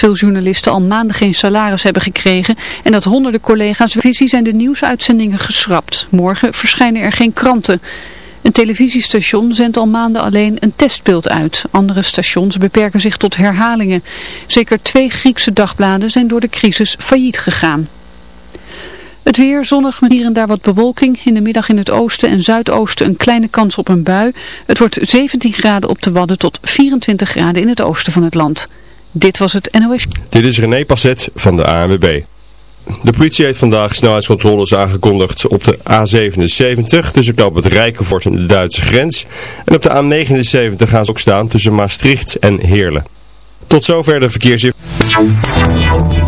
Veel journalisten al maanden geen salaris hebben gekregen en dat honderden collega's visie zijn de nieuwsuitzendingen geschrapt. Morgen verschijnen er geen kranten. Een televisiestation zendt al maanden alleen een testbeeld uit. Andere stations beperken zich tot herhalingen. Zeker twee Griekse dagbladen zijn door de crisis failliet gegaan. Het weer zonnig met hier en daar wat bewolking. In de middag in het oosten en zuidoosten een kleine kans op een bui. Het wordt 17 graden op de Wadden tot 24 graden in het oosten van het land. Dit was het NOS. Dit is René Passet van de ANWB. De politie heeft vandaag snelheidscontroles aangekondigd op de A77 tussen knoop het Rijkenvoort en de Duitse grens. En op de A79 gaan ze ook staan tussen Maastricht en Heerlen. Tot zover de verkeersinformatie.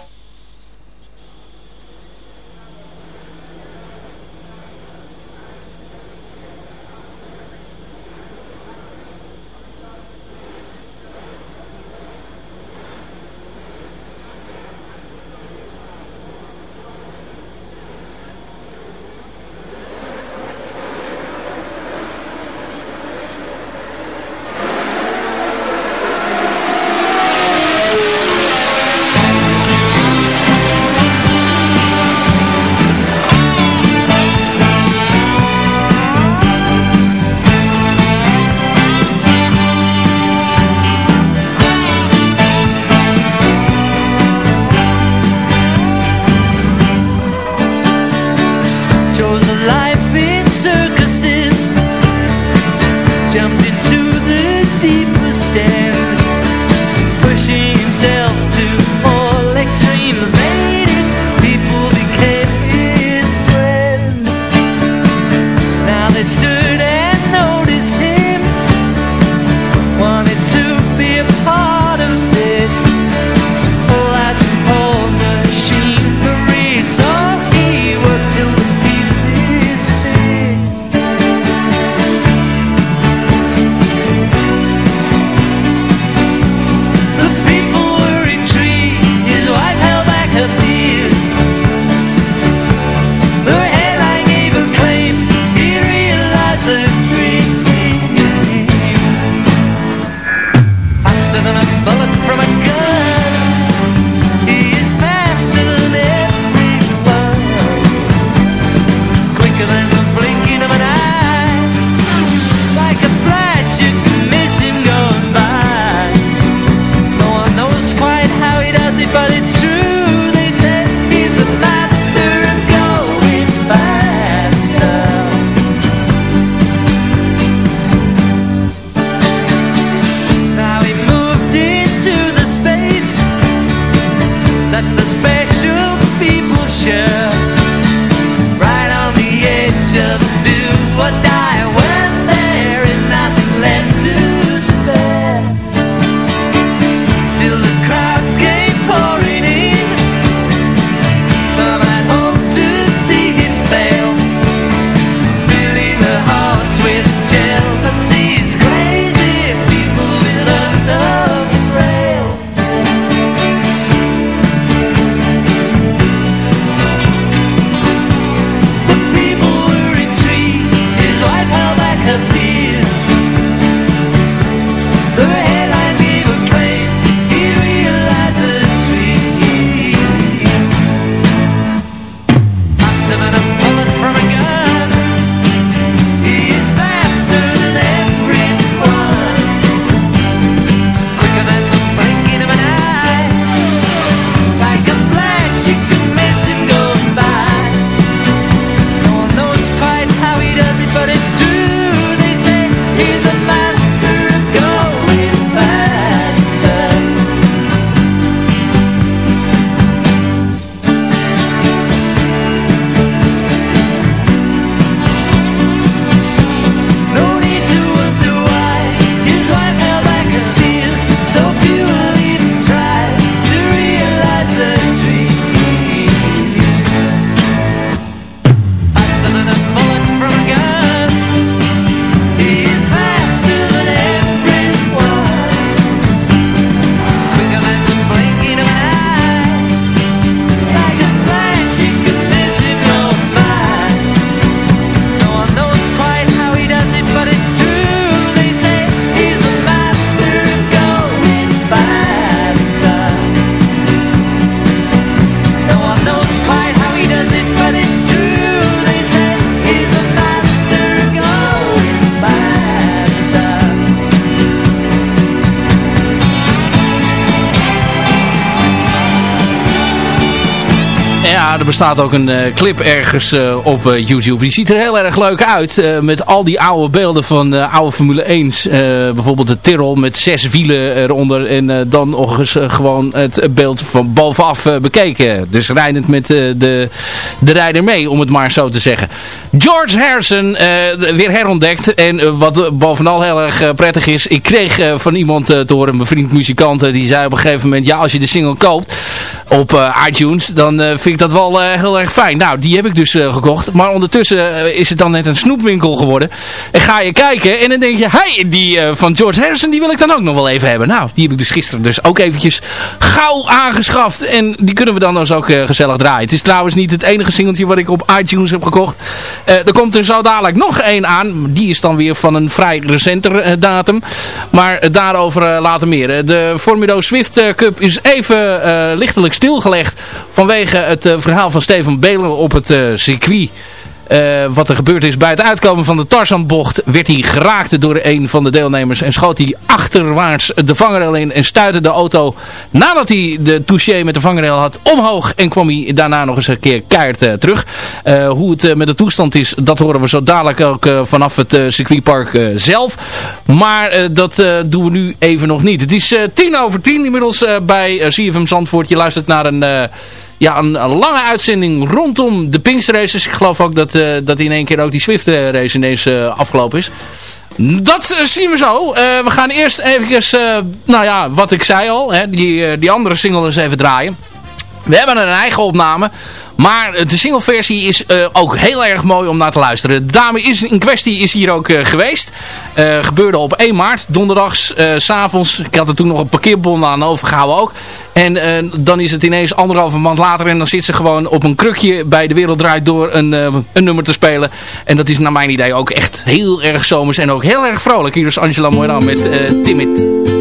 Bestaat ook een eh, clip ergens uh, op uh, YouTube. Die ziet er heel erg leuk uit. met al die oude beelden van oude Formule 1. bijvoorbeeld de Tyrrell met zes wielen eronder. En dan nog eens gewoon het beeld van bovenaf bekeken. Dus rijdend met de, de rijder mee, om het maar zo te zeggen. George Harrison weer herontdekt. En wat bovenal heel erg prettig is. Ik kreeg van iemand te horen, mijn vriend muzikant. die zei op een gegeven moment, ja als je de single koopt op iTunes. Dan vind ik dat wel heel erg fijn. Nou, die heb ik dus uh, gekocht. Maar ondertussen uh, is het dan net een snoepwinkel geworden. En ga je kijken en dan denk je... Hey, die van George Harrison, die wil ik dan ook nog wel even hebben. Nou, die heb ik dus gisteren dus ook eventjes gauw aangeschaft. En die kunnen we dan dus ook gezellig draaien. Het is trouwens niet het enige singeltje wat ik op iTunes heb gekocht. er komt er zo dadelijk nog één aan. Die is dan weer van een vrij recenter datum. Maar daarover later meer. De Formido Swift Cup is even lichtelijk stilgelegd vanwege het verhaal van Steven Belen op het uh, circuit. Uh, wat er gebeurd is bij het uitkomen van de Tarzanbocht werd hij geraakt door een van de deelnemers en schoot hij achterwaarts de vangrail in en stuitte de auto nadat hij de touché met de vangrail had omhoog en kwam hij daarna nog eens een keer keihard uh, terug. Hoe het met de toestand is, dat horen we zo dadelijk ook vanaf het circuitpark zelf. Maar dat doen we nu even nog niet. Het is tien over tien inmiddels bij CFM Zandvoort. Je luistert naar een ja, een, lange uitzending rondom de Pinkster-races. Ik geloof ook dat, uh, dat in één keer ook die Swift-race ineens uh, afgelopen is. Dat zien we zo. we gaan eerst even, nou ja, wat ik zei al, hè, die, die andere single eens even draaien. We hebben een eigen opname. Maar de singleversie is uh, ook heel erg mooi om naar te luisteren. De dame is, in kwestie is hier ook uh, geweest. Gebeurde op 1 maart, donderdags, s s'avonds. Ik had er toen nog een parkeerbon aan overgehouden ook. En dan is het ineens anderhalve maand later en dan zit ze gewoon op een krukje bij De Wereld Draait Door een, een nummer te spelen. En dat is naar mijn idee ook echt heel erg zomers en ook heel erg vrolijk. Hier is Angela Moiran met Timid.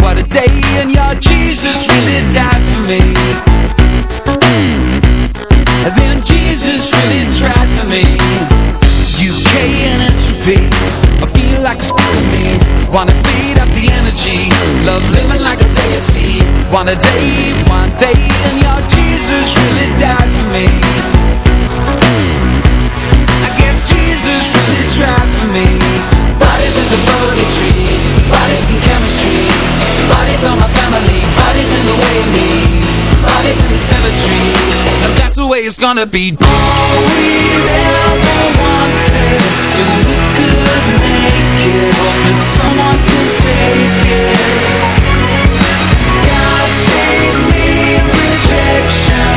What a day, and your Jesus really died for me. Then Jesus really tried for me. UK and entropy, I feel like a me. Wanna feed up the energy, love living like a deity. One a day, one day, and your Jesus really died for me. I guess Jesus really tried for me. Bodies on my family, bodies in the way of me, bodies in the cemetery, and that's the way it's gonna be. All we ever wanted is to look good naked, hope that someone can take it. God save me rejection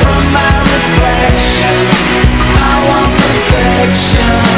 from my reflection. I want perfection.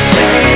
say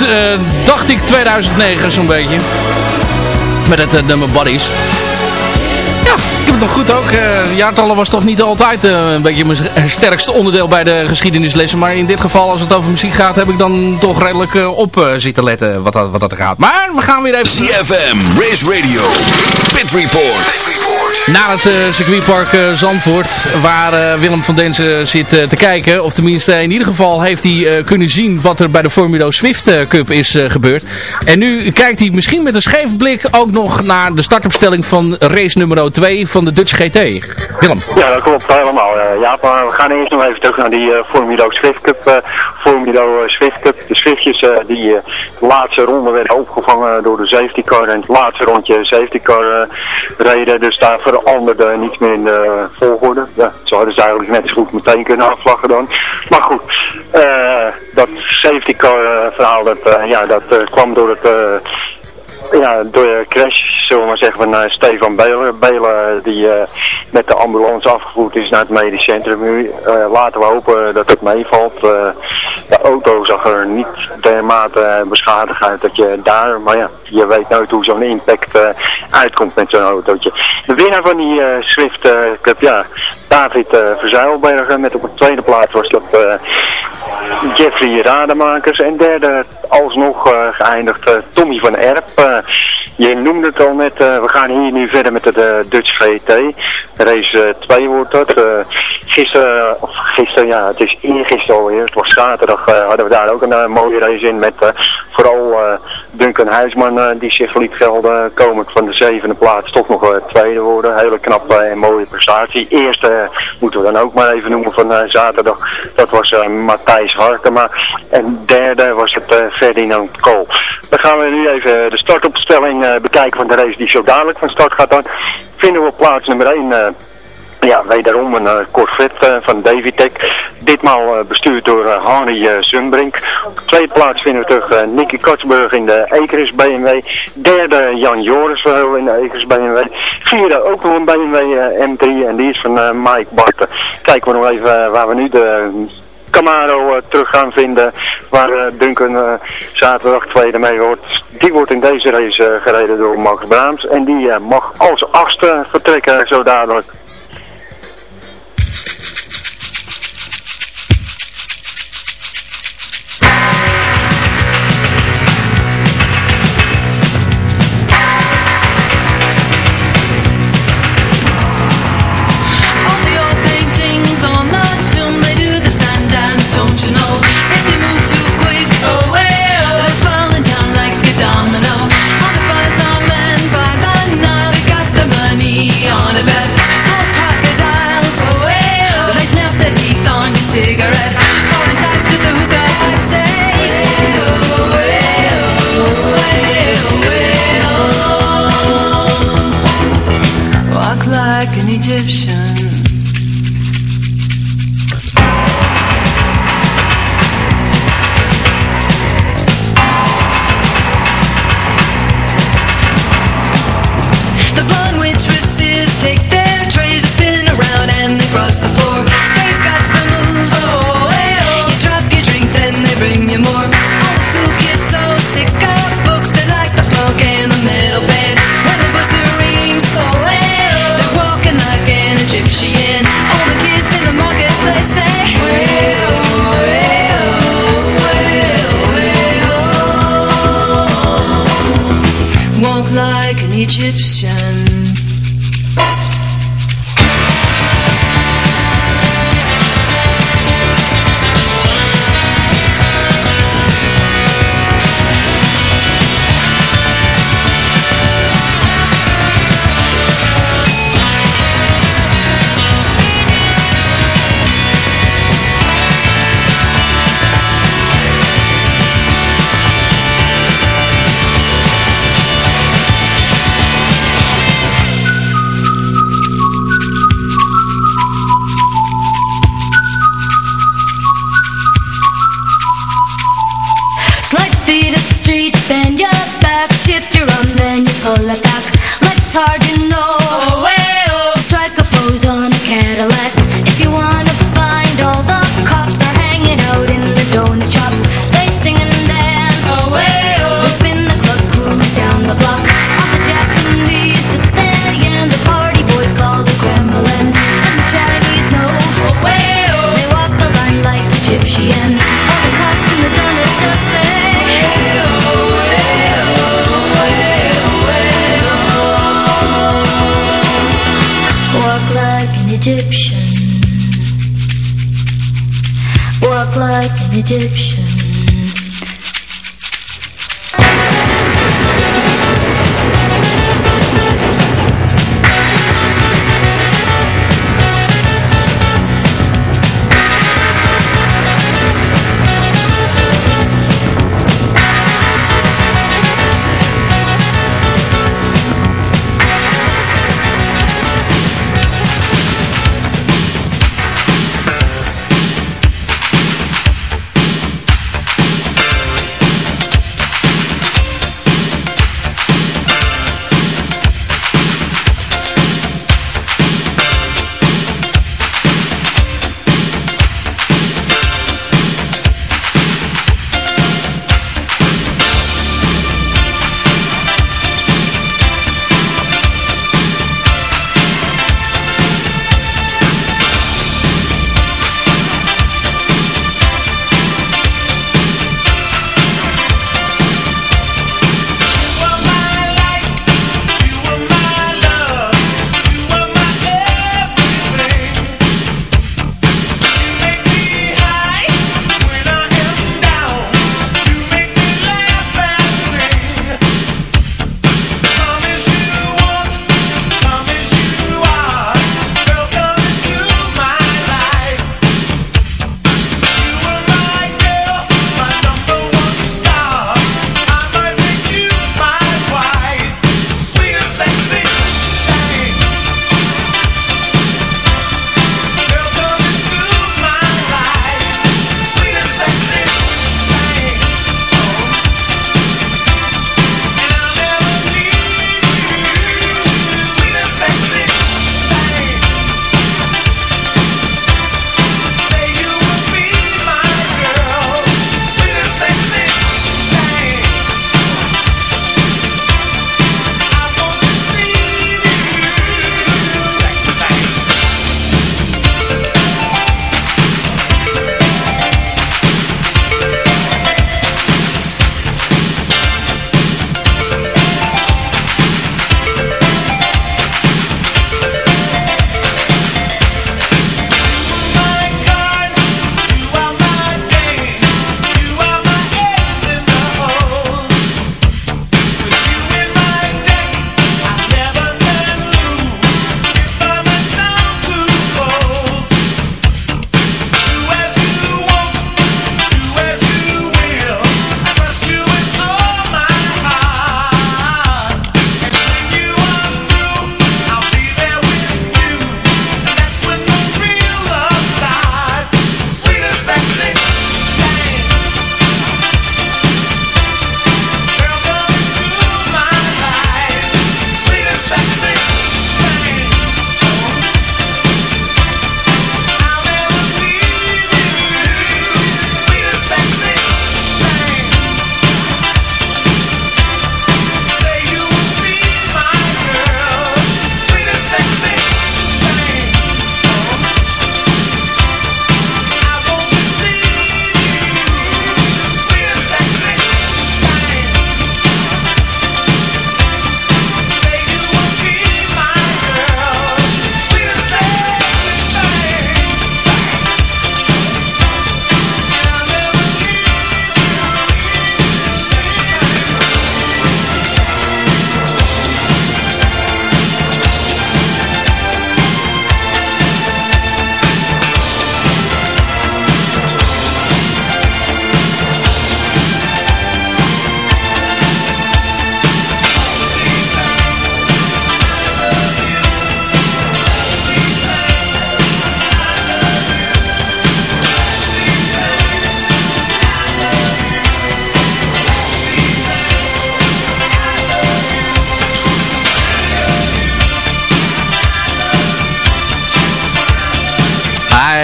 Eh, dacht ik, 2009 zo'n beetje. Met het eh, nummer Buddies. Ja, ik heb het nog goed ook. Eh, jaartallen was toch niet altijd een beetje mijn sterkste onderdeel bij de geschiedenislessen. Maar in dit geval, als het over muziek gaat, heb ik dan toch redelijk op zitten letten wat dat, wat dat gaat. Maar we gaan weer even... CFM, Race Radio, Pit Report. Naar het eh, circuitpark eh, Zandvoort, waar eh, Willem van Densen zit te kijken. Of tenminste, in ieder geval heeft hij kunnen zien wat er bij de Formula Swift Cup is gebeurd. En nu kijkt hij misschien met een scheef blik ook nog naar de startopstelling van race nummer 2 van de Dutch GT. Willem. Ja, dat klopt helemaal. ja, maar we gaan eerst nog even terug naar die Formula Swift Cup. Formula Swift Cup. De Swiftjes die de laatste ronde werden opgevangen door de safety car. En het laatste rondje safety car reden. Dus daar veranderde niets meer in de volgorde. Ja, zo hadden ze eigenlijk net zo goed meteen kunnen afvlaggen dan. Maar goed, eh, dat safety car eh, verhaal, dat, eh, ja, dat eh, kwam door het... eh, ja, door de crash, zullen we maar zeggen, van eh, Stefan Belen. Belen die eh, met de ambulance afgevoerd is naar het medisch centrum. Eh, laten we hopen dat het meevalt. De auto zag er niet dermate beschadigd uit dat je daar, maar ja, je weet nooit hoe zo'n impact uitkomt met zo'n autootje. De winnaar van die Swift Cup, ja, David Verzeilbergen. Met op de tweede plaats was dat Jeffrey Rademakers. En derde alsnog geëindigd Tommy van Erp. Je noemde het al net, eh, we gaan hier nu verder met de eh, Dutch VT. Race 2 wordt dat. Eh, gisteren, of gisteren, ja, het is eergisteren alweer, het was zaterdag, eh, hadden we daar ook een eh, mooie race in met eh, vooral eh, Duncan Huisman die zich liet gelden, komend van de zevende plaats toch nog eh, tweede worden. Hele knappe en mooie prestatie. Eerste eh, moeten we dan ook maar even noemen van eh, zaterdag, dat was eh, Matthijs Harkema. En derde was het eh, Ferdinand Kool. Dan gaan we nu even de startopstelling eh, bekijken van de race die zo dadelijk van start gaat dan. Vinden we op plaats nummer 1 ja, wederom een uh, Corvette uh, van Davitec. Ditmaal bestuurd door uh, Zumbrink. Op de tweede plaats vinden we terug Nicky Katsburg in de Ekers BMW. Derde Jan Joris in de Ekers BMW. Vierde ook nog een BMW uh, M3 en die is van Mike Barten. Kijken we nog even waar we nu de Camaro uh, terug gaan vinden. Waar uh, Duncan uh, zaterdag tweede mee wordt. Die wordt in deze race gereden door Max Braams. En die mag als achtste vertrekken zo dadelijk.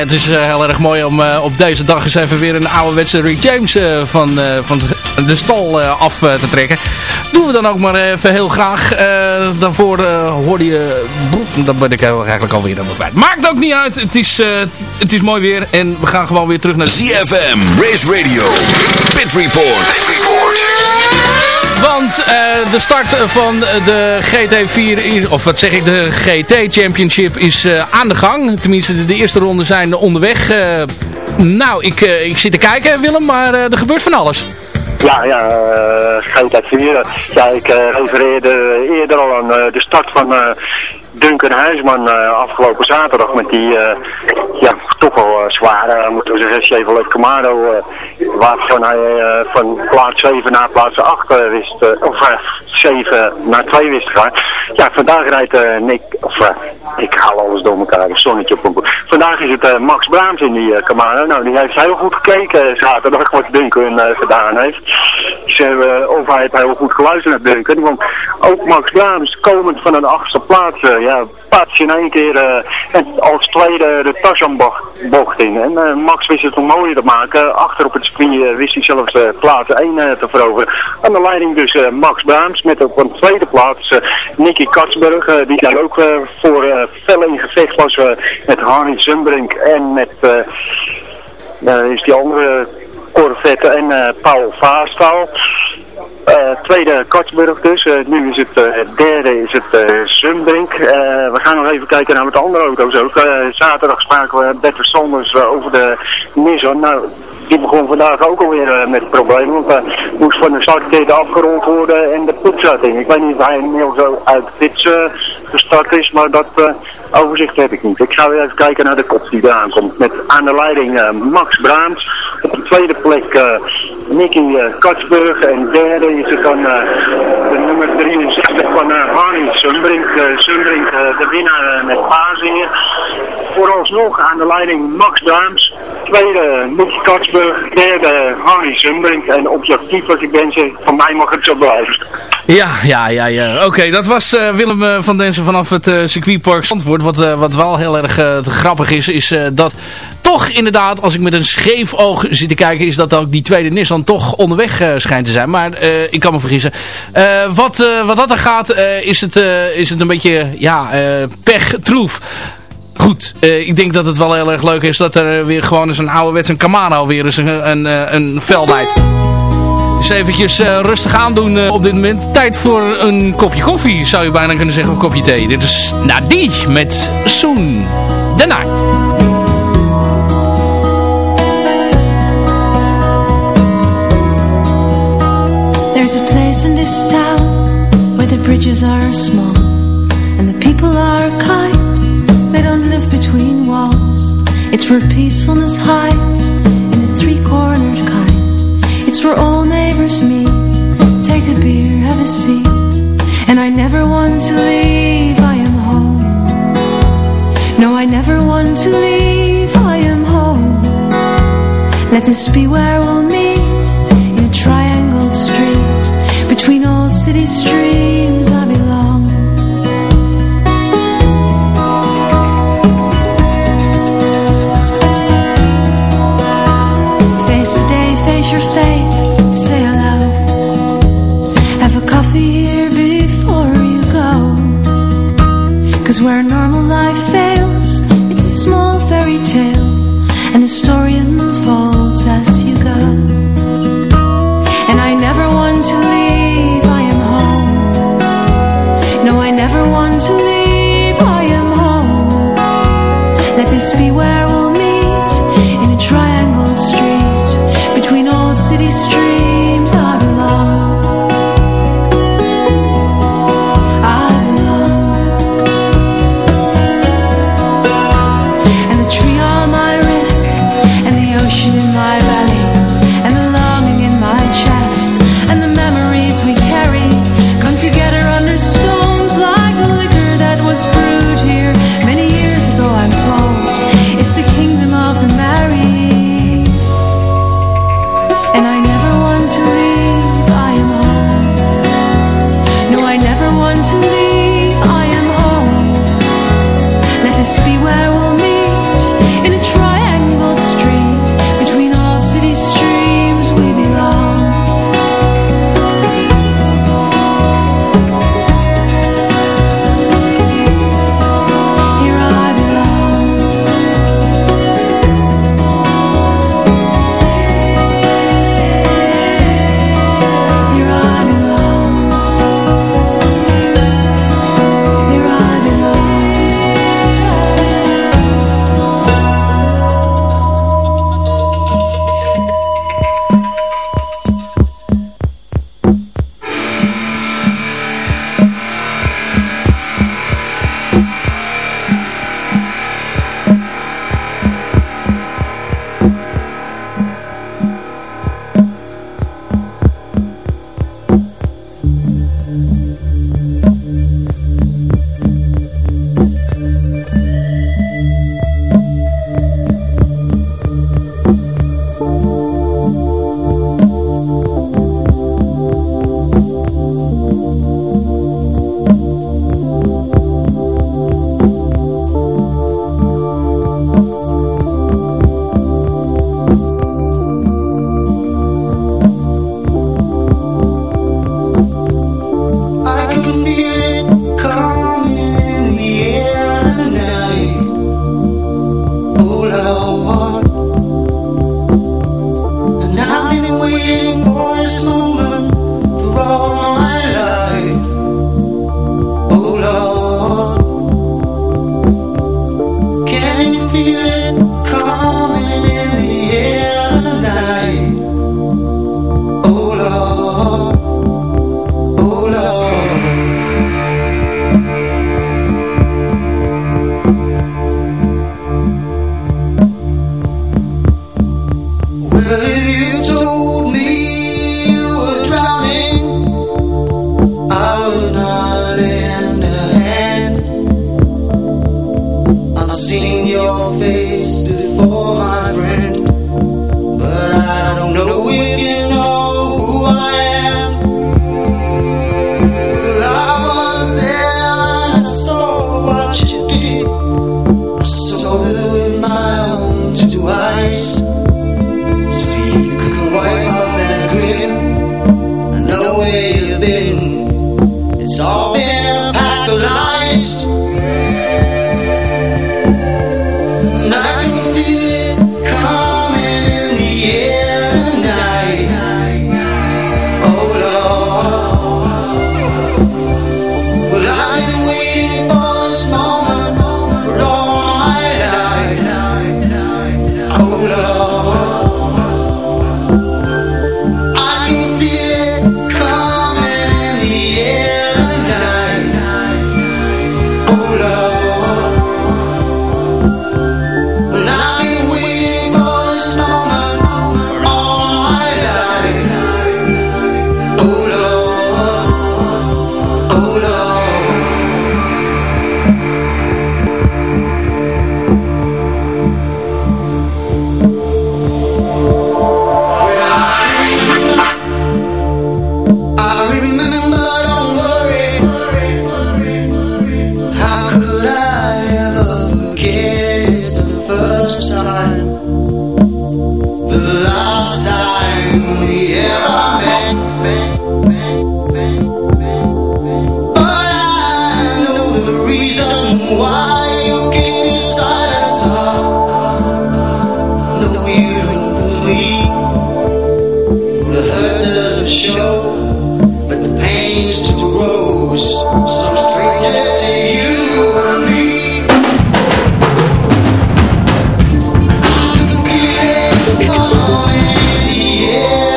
Het is heel erg mooi om op deze dag eens even weer een ouderwetse Rick James van, van de stal af te trekken. Doen we dan ook maar even heel graag. daarvoor hoorde je... Dan ben ik eigenlijk alweer helemaal kwijt. Maakt ook niet uit. Het is, het is mooi weer. En we gaan gewoon weer terug naar... CFM Race Radio. Pit Report. Pit Report. Want uh, de start van de GT4, is, of wat zeg ik, de GT Championship is uh, aan de gang. Tenminste, de, eerste ronden zijn onderweg. Uh, nou, ik, ik zit te kijken Willem, maar er gebeurt van alles. Ja, ja, uh, GT4. Ja, ik refereerde eerder al aan de start van Duncan Huisman afgelopen zaterdag met die ja, toch wel zware, moeten we zeggen, Chevrolet Camaro, waarvan hij van plaats 7 naar plaats 8 wist, of 7 naar 2 wist te gaan. Ja, vandaag rijdt Nick, of ik haal alles door elkaar, een zonnetje op een Vandaag is het Max Braams in die Camaro. Nou, die heeft heel goed gekeken zaterdag wat Duncan gedaan heeft. Hebben, of hij heeft heel goed geluisterd naar Duncan, want ook Max Braams komend van een achtste plaats, ja, patst in één keer en als tweede de Tarzanbocht in. En Max wist het om mooier te maken. Achter op het circuit wist hij zelfs plaats 1 te veroveren. Aan de leiding dus Max Braams met op een tweede plaats Nicky Katsburg, die daar ook voor fel in gevecht was met Harry Zumbrink en met is die andere Corvette en uh, Paul Vaastal. Uh, tweede Katsburg dus. Uh, nu is het het derde is het Zumbrink. we gaan nog even kijken naar wat andere auto's ook. zaterdag spraken we Bert Sanders over de Nissan. Nou, die begon vandaag ook alweer uh, met problemen. Want hij moest van de startketen afgerold worden en de pitzetting. Ik weet niet of hij inmiddels uit pits uh, gestart is, maar dat uh, overzicht heb ik niet. Ik ga weer even kijken naar de kop die eraan komt. Met aan de leiding Max Braams. Op de tweede plek Nicky Katsburg. En derde is het dan de nummer 63 van Harry Sunbrink. Sunbrink de winnaar met Pazingen. Vooralsnog aan de leiding Max Braams. Tweede Nicky Katsburg. Derde Harry Sunbrink. En objectief als ik ben, van mij mag het zo blijven. Ja, ja, ja, ja. Oké, dat was uh, Willem uh, van Densen vanaf het uh, circuitpark Zandvoort. Wat, wat wel heel erg grappig is, is dat toch inderdaad, als ik met een scheef oog zit te kijken, is dat ook die tweede Nissan toch onderweg schijnt te zijn. Maar ik kan me vergissen. wat, wat dat er gaat, is, het, is het een beetje, ja, pechtroef. Goed, uh, ik denk dat het wel heel erg leuk is dat er weer gewoon eens een ouderwets een Camaro weer eens een, een, een, een vel. Dus eventjes uh, rustig aandoen uh, op dit moment. Tijd voor een kopje koffie, zou je bijna kunnen zeggen, een kopje thee. Dit is Nadie met Soon the Night. There's a place in this town where the bridges are small It's where peacefulness hides in a three-cornered kind. It's where all neighbors meet. Take a beer, have a seat. And I never want to leave. I am home. No, I never want to leave. I am home. Let this be where we'll meet in a triangled street between old city streams. yeah.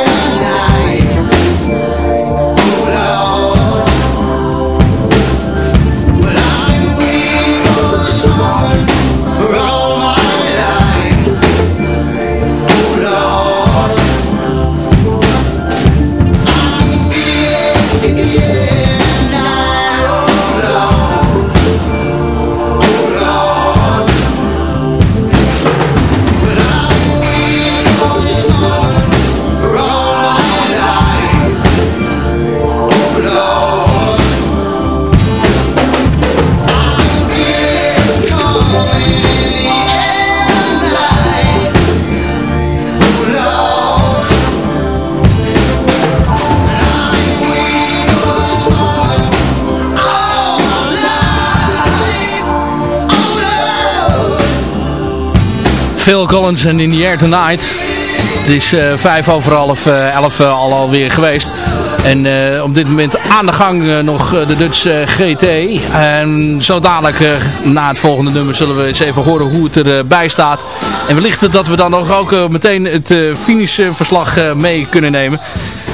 Phil Collins en In The Air Tonight. Het is uh, vijf over half uh, elf uh, al alweer geweest. En op dit moment aan de gang nog de Dutch GT. En zo dadelijk na het volgende nummer zullen we eens even horen hoe het erbij staat. En wellicht dat we dan nog ook meteen het finishverslag mee kunnen nemen.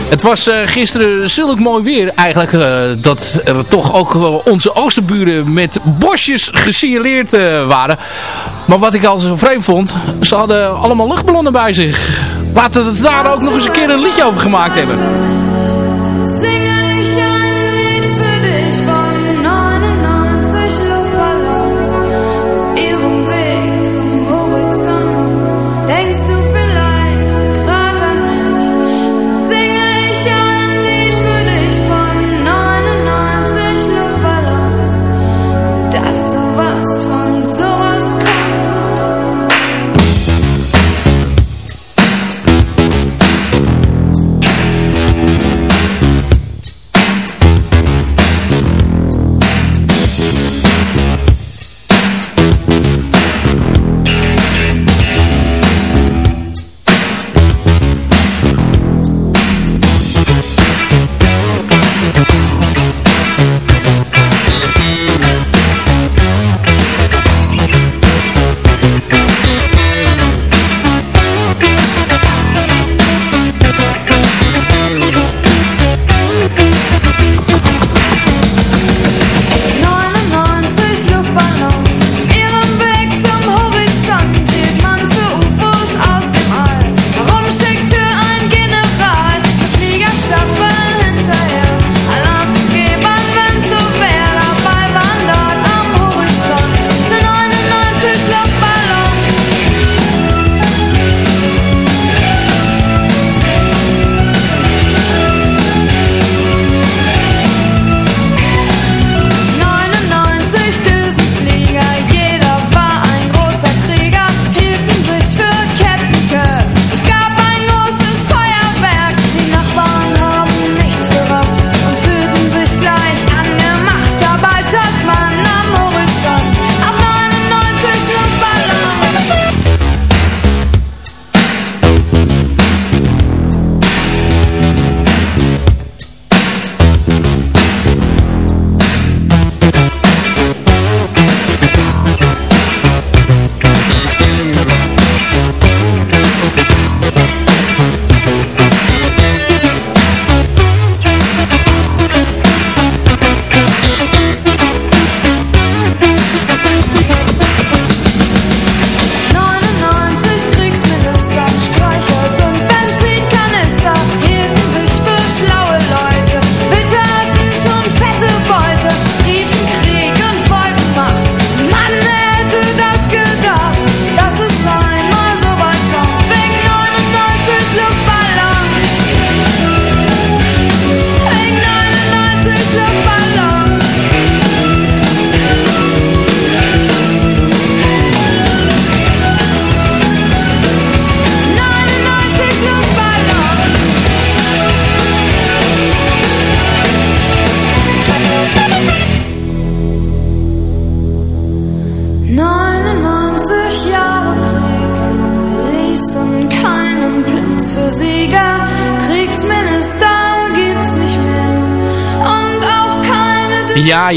Het was uh, gisteren zulk mooi weer eigenlijk uh, dat er toch ook uh, onze oosterburen met bosjes gesignaleerd waren. Maar wat ik al zo vreemd vond, ze hadden allemaal luchtballonnen bij zich. Laten we daar ook nog eens een keer een liedje over gemaakt hebben. Ja,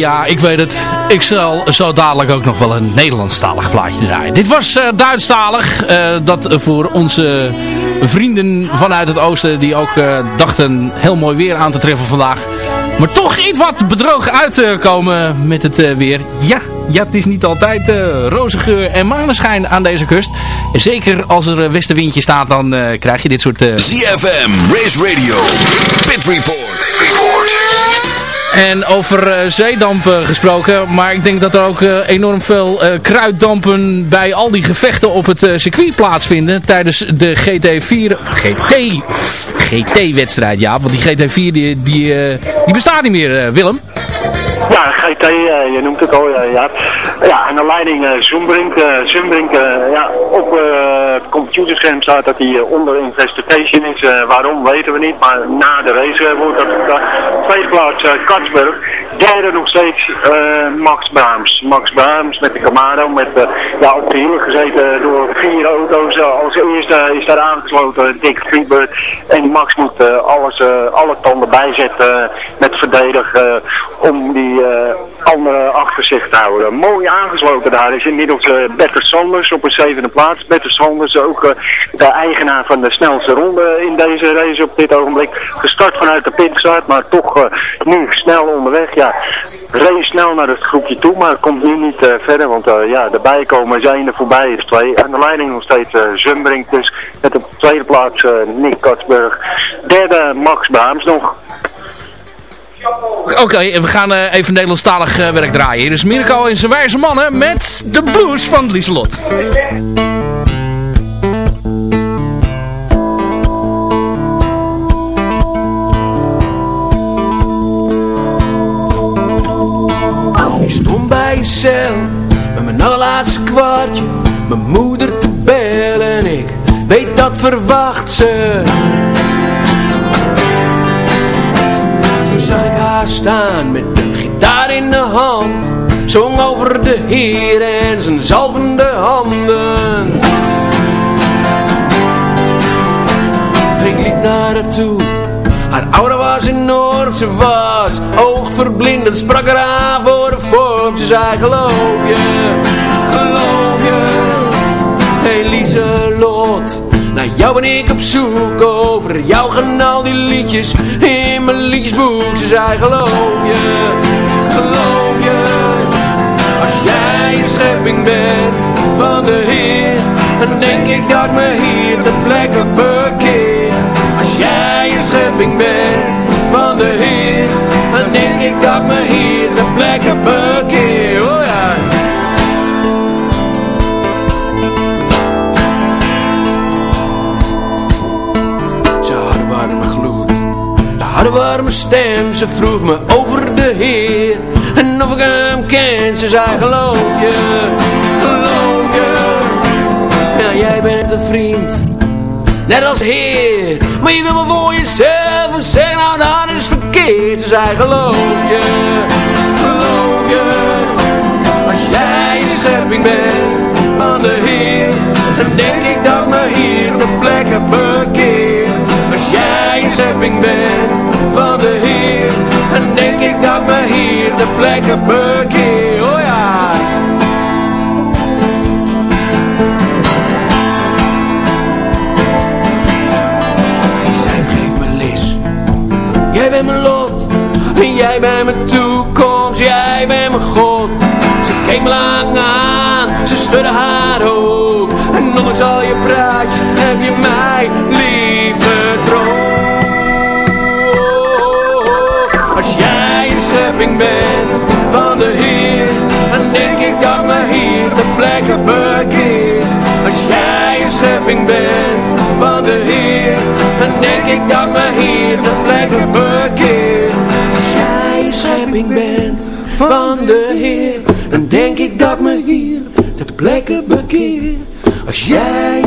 ja, ik weet het. Ik zal zo dadelijk ook nog wel een Nederlandstalig plaatje draaien. Dit was uh, Duitsstalig. Uh, dat voor onze vrienden vanuit het oosten die ook uh, dachten heel mooi weer aan te treffen vandaag. Maar toch iets wat bedrogen uitkomen met het weer. Ja, ja, het is niet altijd roze geur en maneschijn aan deze kust. Zeker als er een westenwindje staat, dan krijg je dit soort... CFM, Race Radio, Pit Report. En over uh, zeedampen gesproken. Maar ik denk dat er ook uh, enorm veel uh, kruiddampen bij al die gevechten op het circuit plaatsvinden. Tijdens de GT4... GT... GT-wedstrijd, ja. Want die GT4 die, die, die bestaat niet meer, Willem. Ja, GT, je noemt het al, ja. Ja, aan de leiding uh, Zumbrink. Uh, Zumbrink uh, ja, op het computerscherm staat dat hij onder investigation is. waarom weten we niet, maar na de race wordt dat tweede plaats Katsburg. Derde nog steeds Max Braams. Max Braams met de Camaro, met ja, op de hielen gezeten door vier auto's. als eerste is daar aangesloten Dick Freebird. En Max moet alles, alle tanden bijzetten met verdedigen om die andere achter zich houden. Mooi aangesloten daar is inmiddels uh, Bertha Sanders op een zevende plaats. Bertha Sanders ook uh, de eigenaar van de snelste ronde in deze race op dit ogenblik. Gestart vanuit de pitstart, maar toch uh, nu snel onderweg. Ja, race snel naar het groepje toe, maar komt nu niet verder. Want ja, de bijkomen zijn er voorbij is twee. En de leiding nog steeds Zumbrink. Dus met op de tweede plaats Nick Katsburg. Derde Max Baams nog. Oké, okay, we gaan uh, even Nederlandstalig uh, werk draaien. Hier is Mirko en zijn wijze mannen met de blues van Lieselot. Ik stond bij je cel met mijn allerlaatste kwartje, mijn moeder te bellen en ik weet dat verwacht ze. Haar staan met een gitaar in de hand. Zong over de Heer en zijn zalvende handen. Ik liep naar haar toe. Haar aura was enorm, ze was oogverblindend Sprak er aan voor de vorm, ze zei geloof je, geloof je? Lot. Naar jou ben ik op zoek, over jou gaan al die liedjes in mijn liedjesboek. Ze zei geloof je, geloof je, als jij een schepping bent van de Heer, dan denk ik dat me hier de plekke bekeer. Als jij een schepping bent van de Heer, dan denk ik dat me hier de plekke bekeer. Oh. Warme stem, ze vroeg me over de Heer En of ik hem ken, ze zei geloof je, geloof je? Ja, jij bent een vriend, net als Heer. Maar je wil me voor jezelf en zeg nou dat is verkeerd. Ze zei geloof je, geloof je? Als jij een schepping bent van de Heer Dan denk ik dat me hier de plek heb jij een schepping bent van de Heer. En denk ik dat me hier de plekken bekeer, oh ja. Ik zei, geef me les. Jij bent mijn lot. En jij bent mijn toekomst. Jij bent mijn God. Ze keek me lang aan. Ze schudde haar hoofd. En nog al je praatje heb je mij lief schepping bent van de Heer Dan denk ik dat me hier de plekken bekeer. Als jij een bent van de Heer Dan denk ik dat me hier de plekken bekeer. Als jij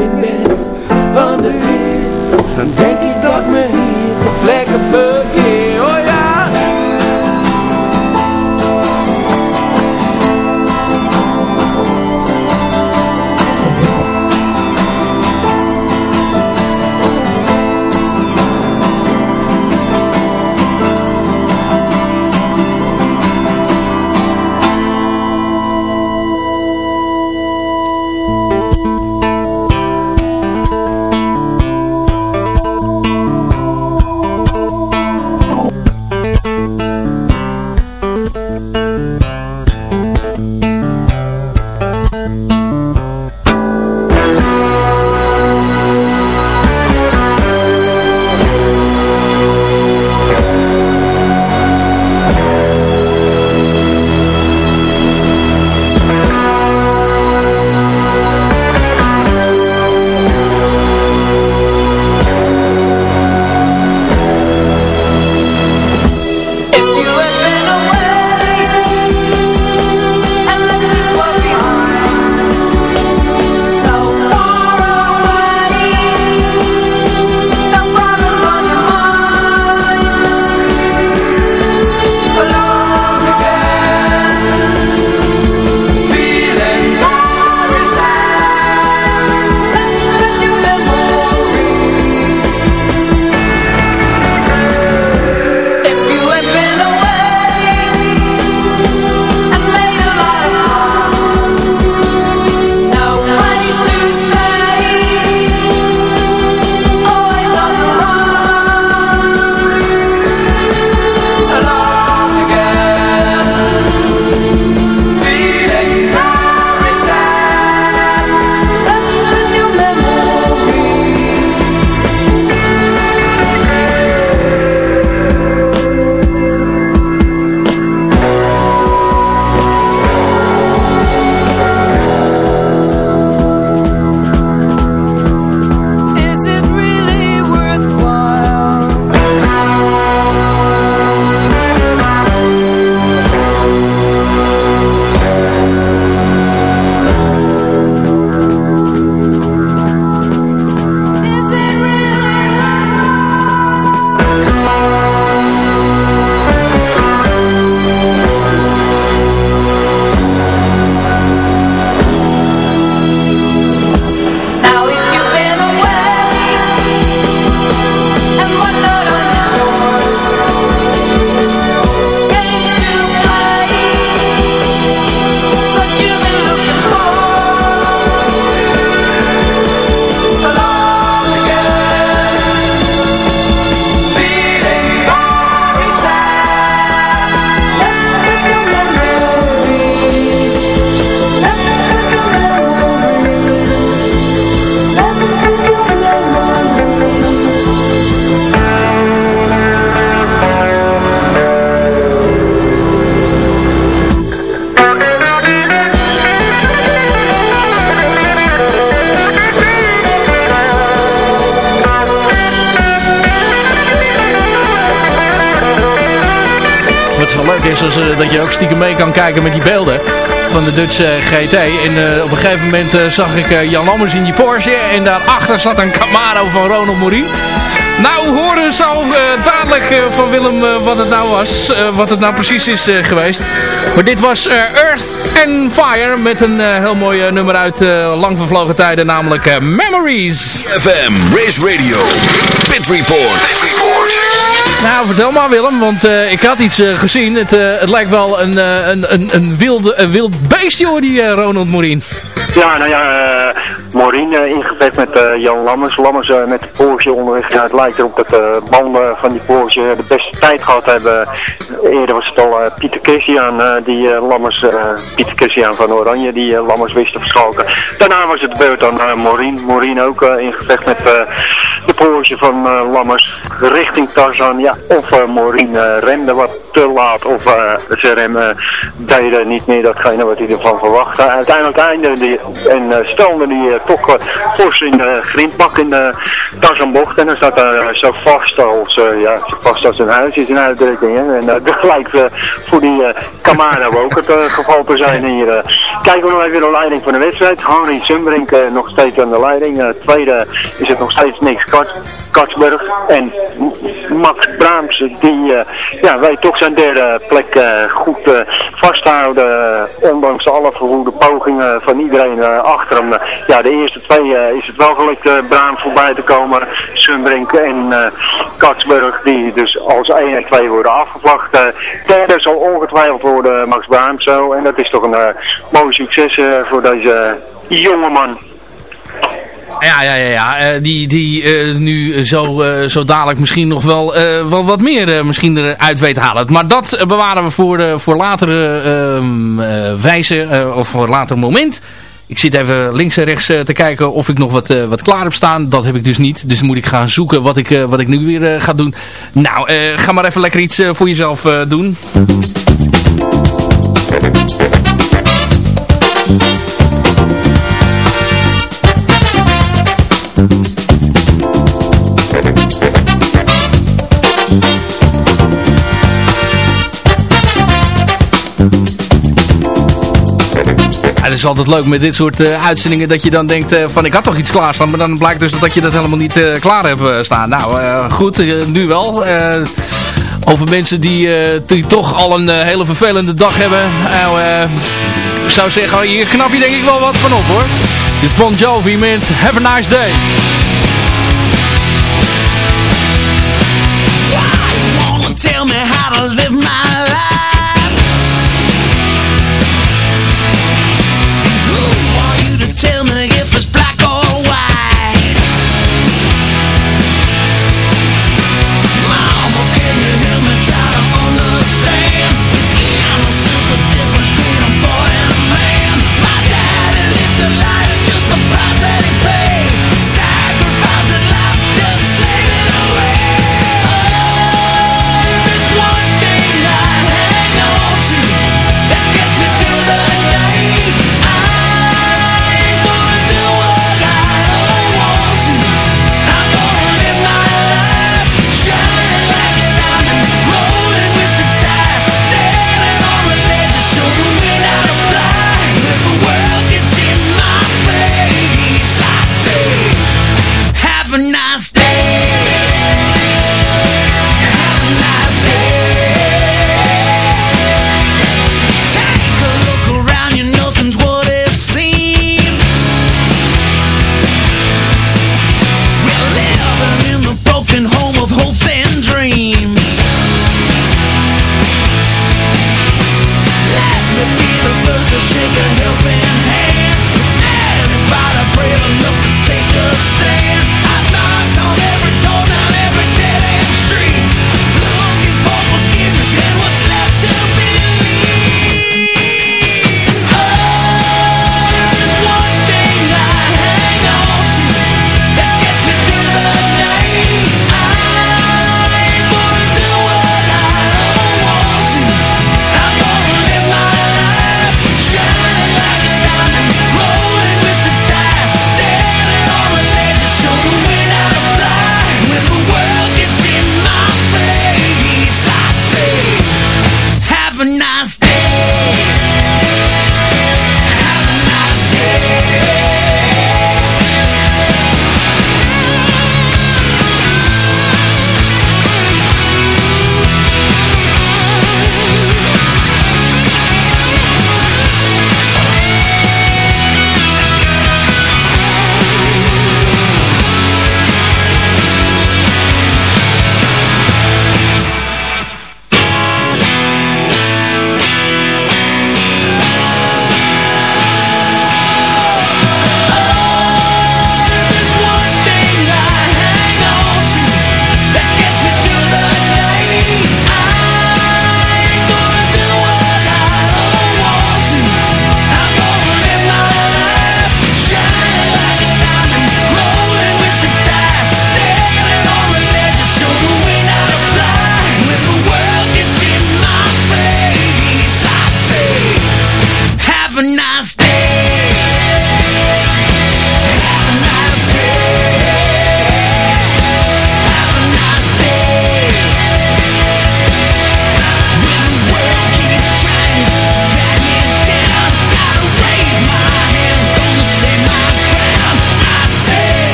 een bent van de Heer Dan denk ik dat me hier de plekken bekeer kan kijken met die beelden van de Dutch GT. En eh, op een gegeven moment eh, zag ik eh, Jan Lammers in die Porsche en daarachter zat een Camaro van Ronald Morin. Nou, we horen zo eh, dadelijk eh, van Willem eh, wat het nou was. eh, wat het nou precies is eh, geweest. Maar dit was eh, Earth and Fire met een eh, heel mooi eh, nummer uit eh, lang vervlogen tijden, namelijk eh, Memories. FM, Race Radio, Pit Report. Pit Report. Nou, vertel maar Willem, want eh, ik had iets eh, gezien. Het, eh, het lijkt wel een, een, een, een, wilde, een wild beestje hoor, die Ronald Morin. Ja, nou ja, Maureen eh, ingevecht met Jan Lammers. Lammers met de Porsche onderweg. Ja, het lijkt erop dat de banden van die Porsche de beste tijd gehad hebben. Eerder was het al Pieter Kessiaan, die Lammers, Pieter Kessiaan van Oranje, die Lammers wist te verschalken. Daarna was het beurt aan Maureen. Maureen ook eh, ingevecht met Porsche van eh, Lammers richting Tarzan. Ja, of uh, Maureen eh, remde wat te laat of ze remmen niet meer datgene wat hij ervan verwachtte. Uiteindelijk eindigde die en stelde die toch fors in de grindbak in de Tarzanbocht. En dan er uh, zo vast als, ja, zo vast als een huis is een uitdrukking. Hè? En uh, voor die Camaro ook het geval te zijn hier. Kijken we nog even de leiding van de wedstrijd. Henry Sumbrink nog steeds aan de leiding. Tweede is het nog steeds niks Kat Katsburg. En Max Braams die uh, ja, weet toch zijn derde plek uh, goed uh, vasthouden. ondanks alle verwoede pogingen van iedereen achter hem. ja, de eerste twee is het wel gelukt Braams voorbij te komen. Sumbrink en Katsburg die dus als 1 en 2 worden afgevlacht. Derde zal ongetwijfeld worden Max Braams zo. En dat is toch een mooi succes voor deze jonge man. Ja, ja, ja, ja. Uh, die, die uh, nu zo, uh, zo dadelijk misschien nog wel, wel wat meer misschien eruit weet halen. Maar dat bewaren we voor, voor latere ehm, wijze of voor later moment. Ik zit even links en rechts te kijken of ik nog wat, wat klaar heb staan. Dat heb ik dus niet. Dus moet ik gaan zoeken wat ik, wat ik nu weer ga doen. Nou, ga maar even lekker iets voor jezelf doen. Het is altijd leuk met dit soort uh, uitzendingen dat je dan denkt uh, van ik had toch iets klaarstaan. Maar dan blijkt dus dat je dat helemaal niet uh, klaar hebt staan. Nou goed, nu wel. over mensen die, die toch al een hele vervelende dag hebben. Nou, ik zou zeggen, hier knap je denk ik wel wat van op hoor. Dit Bon Jovi met Have a Nice Day. Tell me how to live my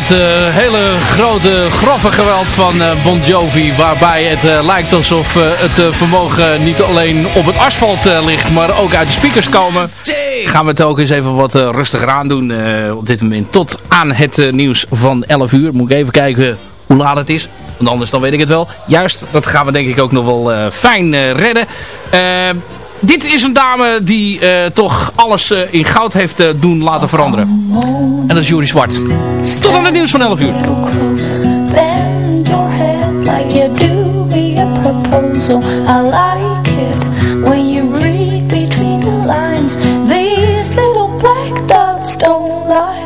het uh, hele grote, grove geweld van uh, Bon Jovi, waarbij het uh, lijkt alsof het vermogen niet alleen op het asfalt ligt, maar ook uit de speakers komen, gaan we het ook eens even wat rustiger aandoen op dit moment. Tot aan het nieuws van 11 uur. Moet ik even kijken hoe laat het is. Want anders dan weet ik het wel. Juist, dat gaan we denk ik ook nog wel fijn redden. Dit is een dame die uh, toch alles uh, in goud heeft uh, doen laten veranderen. En dat is Jury Zwart. Tot aan het nieuws van 11 uur. Bend your head like you do me a proposal. I like it when you read between the lines. These little black dots don't lie.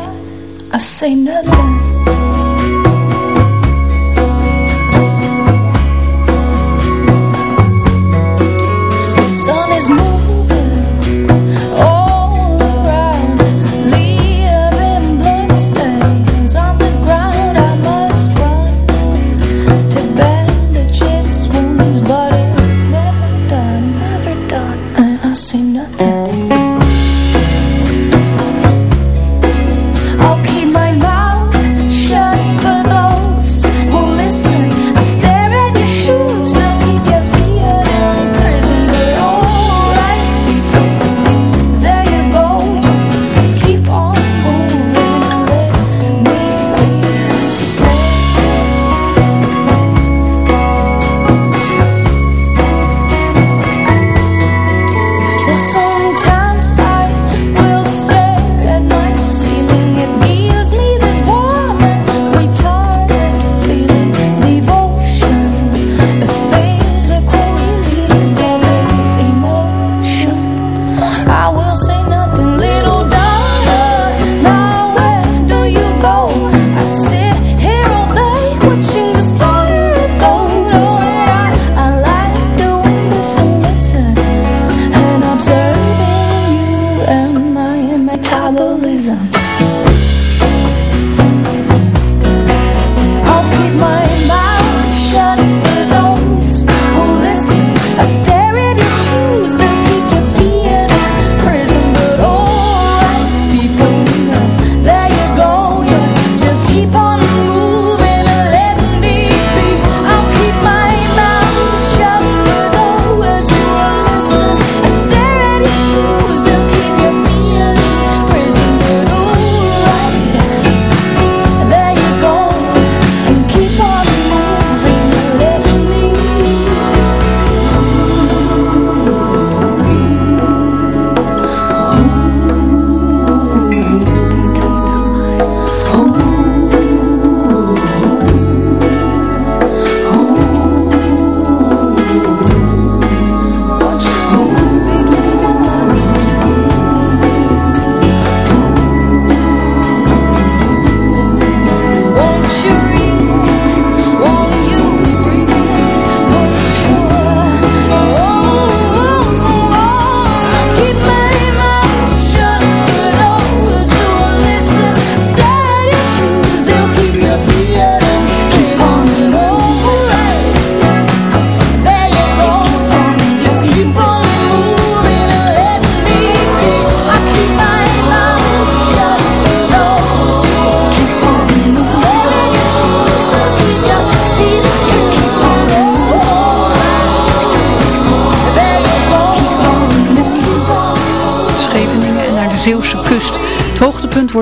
I say nothing.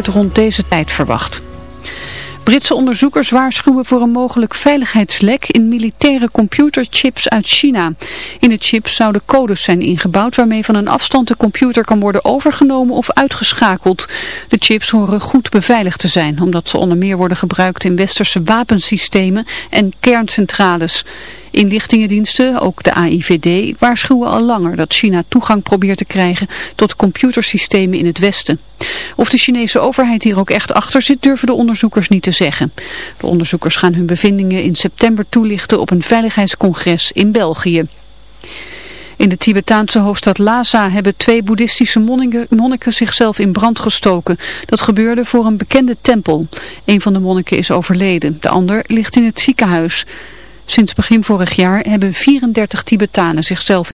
Rond deze tijd verwacht. Britse onderzoekers waarschuwen voor een mogelijk veiligheidslek in militaire computerchips uit China. In de chips zouden codes zijn ingebouwd waarmee van een afstand de computer kan worden overgenomen of uitgeschakeld. De chips horen goed beveiligd te zijn, omdat ze onder meer worden gebruikt in westerse wapensystemen en kerncentrales. Inlichtingendiensten, ook de AIVD, waarschuwen al langer dat China toegang probeert te krijgen tot computersystemen in het Westen. Of de Chinese overheid hier ook echt achter zit, durven de onderzoekers niet te zeggen. De onderzoekers gaan hun bevindingen in september toelichten op een veiligheidscongres in België. In de Tibetaanse hoofdstad Lhasa hebben twee boeddhistische monniken, zichzelf in brand gestoken. Dat gebeurde voor een bekende tempel. Een van de monniken is overleden, de ander ligt in het ziekenhuis. Sinds begin vorig jaar hebben 34 Tibetanen zichzelf